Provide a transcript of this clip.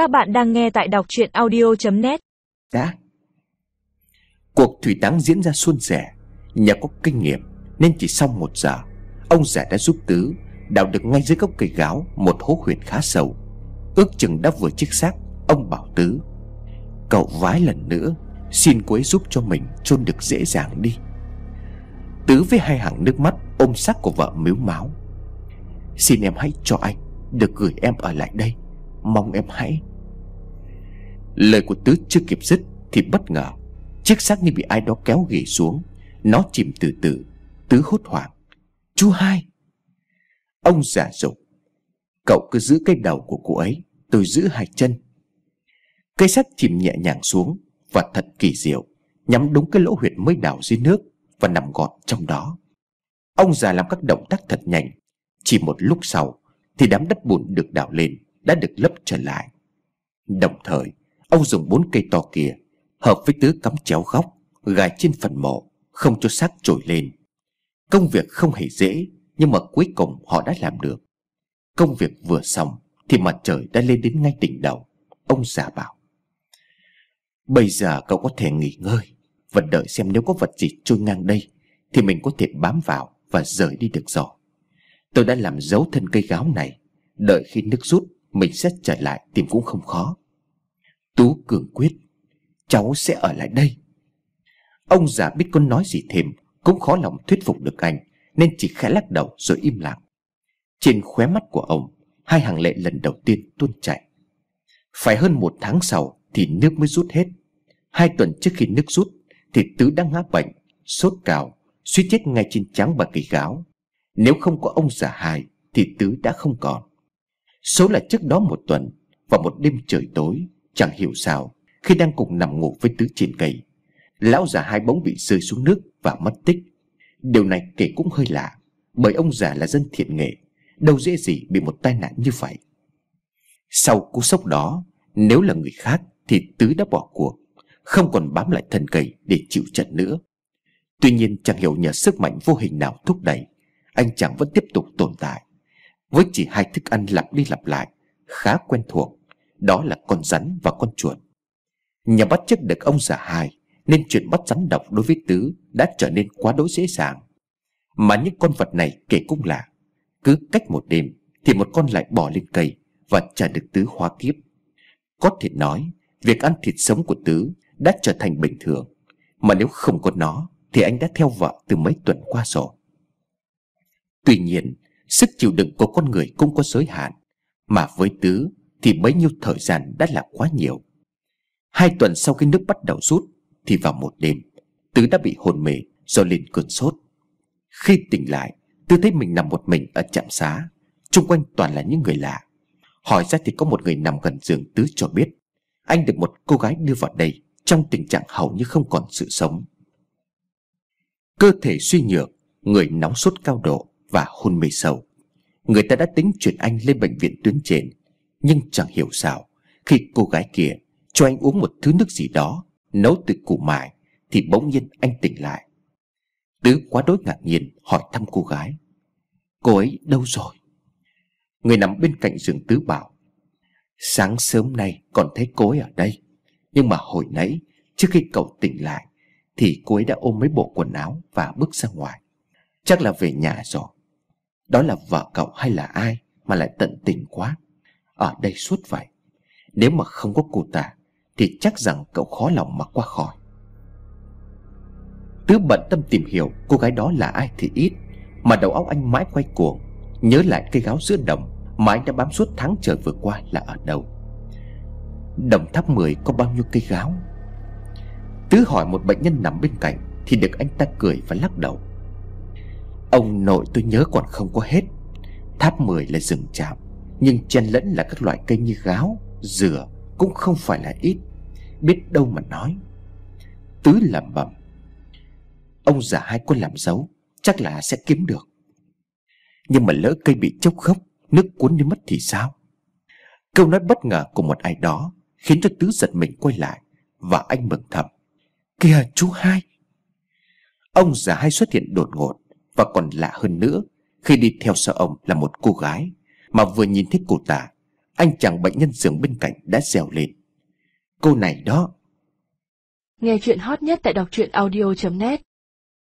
Các bạn đang nghe tại đọc chuyện audio.net Đã. Cuộc thủy táng diễn ra suôn sẻ Nhờ có kinh nghiệm, Nên chỉ sau một giờ, Ông già đã giúp Tứ, Đào được ngay dưới gốc cây gáo, Một hố huyệt khá sâu. Ước chừng đã vừa chiếc xác, Ông bảo Tứ, Cậu vái lần nữa, Xin cô ấy giúp cho mình chôn được dễ dàng đi. Tứ với hai hàng nước mắt Ôm xác của vợ miếu máu Xin em hãy cho anh Được gửi em ở lại đây, Mong em hãy Lời của Tứ chưa kịp dứt Thì bất ngờ, Chiếc xác như bị ai đó kéo ghì xuống. Nó chìm từ từ, Tứ hốt hoảng. Chú hai! Ông giả dục Cậu cứ giữ cái đầu của cô ấy, Tôi giữ hai chân. Cây sắt chìm nhẹ nhàng xuống Và thật kỳ diệu, Nhắm đúng cái lỗ huyệt mới đào dưới nước Và nằm gọn trong đó. Ông già làm các động tác thật nhanh, Chỉ một lúc sau Thì đám đất bùn được đào lên Đã được lấp trở lại. Đồng thời Ông dùng bốn cây to kia, Hợp với tứ cắm chéo góc, Gài trên phần mộ, Không cho xác trồi lên. Công việc không hề dễ, Nhưng mà cuối cùng họ đã làm được. Công việc vừa xong Thì mặt trời đã lên đến ngay đỉnh đầu, Ông già bảo. Bây giờ cậu có thể nghỉ ngơi Và đợi xem nếu có vật gì trôi ngang đây Thì mình có thể bám vào Và rời đi được rồi. Tôi đã làm dấu thân cây gáo này, Đợi khi nước rút Mình sẽ trở lại tìm cũng không khó. Tú cường quyết, Cháu sẽ ở lại đây. Ông già biết con nói gì thêm, Cũng khó lòng thuyết phục được anh, Nên chỉ khẽ lắc đầu rồi im lặng. Trên khóe mắt của ông, Hai hàng lệ lần đầu tiên tuôn chảy. Phải hơn một tháng sau Thì nước mới rút hết. Hai tuần trước khi nước rút Thì Tứ đã ngã bệnh, Sốt cao Suy chết ngay trên trắng bà cây gáo. Nếu không có ông già hài Thì Tứ đã không còn. Số là trước đó một tuần Vào một đêm trời tối. Chẳng hiểu sao, Khi đang cùng nằm ngủ với Tứ trên cây, Lão già hai bóng bị rơi xuống nước và mất tích. Điều này kể cũng hơi lạ, Bởi ông già là dân thiện nghệ, Đâu dễ gì bị một tai nạn như vậy. Sau cú sốc đó, Nếu là người khác Thì Tứ đã bỏ cuộc, Không còn bám lại thân cây để chịu trận nữa. Tuy nhiên chẳng hiểu nhờ sức mạnh vô hình nào thúc đẩy, Anh chàng vẫn tiếp tục tồn tại, Với chỉ hai thức ăn lặp đi lặp lại, Khá quen thuộc. Đó là con rắn và con chuột. Nhờ bắt chước được ông già hai Nên chuyện bắt rắn độc đối với Tứ Đã trở nên quá đối dễ dàng. Mà những con vật này kể cũng lạ. Cứ cách một đêm Thì một con lại bỏ lên cây Và trả được Tứ hóa kiếp. Có thể nói, Việc ăn thịt sống của Tứ Đã trở thành bình thường, Mà nếu không có nó Thì anh đã theo vợ từ mấy tuần qua rồi. Tuy nhiên, Sức chịu đựng của con người cũng có giới hạn, Mà với Tứ thì bấy nhiêu thời gian đã là quá nhiều. Hai tuần sau khi nước bắt đầu rút, Thì vào một đêm, Tứ đã bị hôn mê do lên cơn sốt. Khi tỉnh lại, Tứ thấy mình nằm một mình ở trạm xá Trung quanh toàn là những người lạ. Hỏi ra thì có một người nằm gần giường Tứ cho biết, Anh được một cô gái đưa vào đây Trong tình trạng hầu như không còn sự sống. Cơ thể suy nhược, Người nóng sốt cao độ Và hôn mê sâu. Người ta đã tính chuyển anh lên bệnh viện tuyến trên. Nhưng chẳng hiểu sao, Khi cô gái kia cho anh uống một thứ nước gì đó, Nấu từ củ mài, Thì bỗng nhiên anh tỉnh lại. Tứ quá đối ngạc nhiên hỏi thăm cô gái, Cô ấy đâu rồi? Người nằm bên cạnh giường Tứ bảo, Sáng sớm nay còn thấy cô ấy ở đây, Nhưng mà hồi nãy, Trước khi cậu tỉnh lại, Thì cô ấy đã ôm mấy bộ quần áo Và bước ra ngoài. Chắc là về nhà rồi. Đó là vợ cậu hay là ai Mà lại tận tình quá? Ở đây suốt vậy. Nếu mà không có cô ta, Thì chắc rằng cậu khó lòng mà qua khỏi. Tứ bận tâm tìm hiểu cô gái đó là ai thì ít, Mà đầu óc anh mãi quay cuồng, Nhớ lại cây gáo giữa đồng Mà anh đã bám suốt tháng trời vừa qua là ở đâu. Đồng tháp 10 có bao nhiêu cây gáo? Tứ hỏi một bệnh nhân nằm bên cạnh Thì được anh ta cười và lắc đầu. Ông nội tôi nhớ còn không có hết, Tháp 10 là rừng trạm nhưng chen lẫn là các loại cây như gáo, Dừa Cũng không phải là ít. Biết đâu mà nói. Tứ lẩm bẩm, Ông già hai quân làm dấu, Chắc là sẽ kiếm được. Nhưng mà lỡ cây bị chốc khốc Nước cuốn đi mất thì sao? Câu nói bất ngờ của một ai đó Khiến cho Tứ giật mình quay lại Và anh mừng thầm, Kìa chú hai. Ông già hai xuất hiện đột ngột Và còn lạ hơn nữa Khi đi theo sau ông là một cô gái. Mà vừa nhìn thấy cô ta, Anh chàng bệnh nhân giường bên cạnh đã dèo lên. Cô này đó. Nghe chuyện hot nhất tại đọc truyện audio.net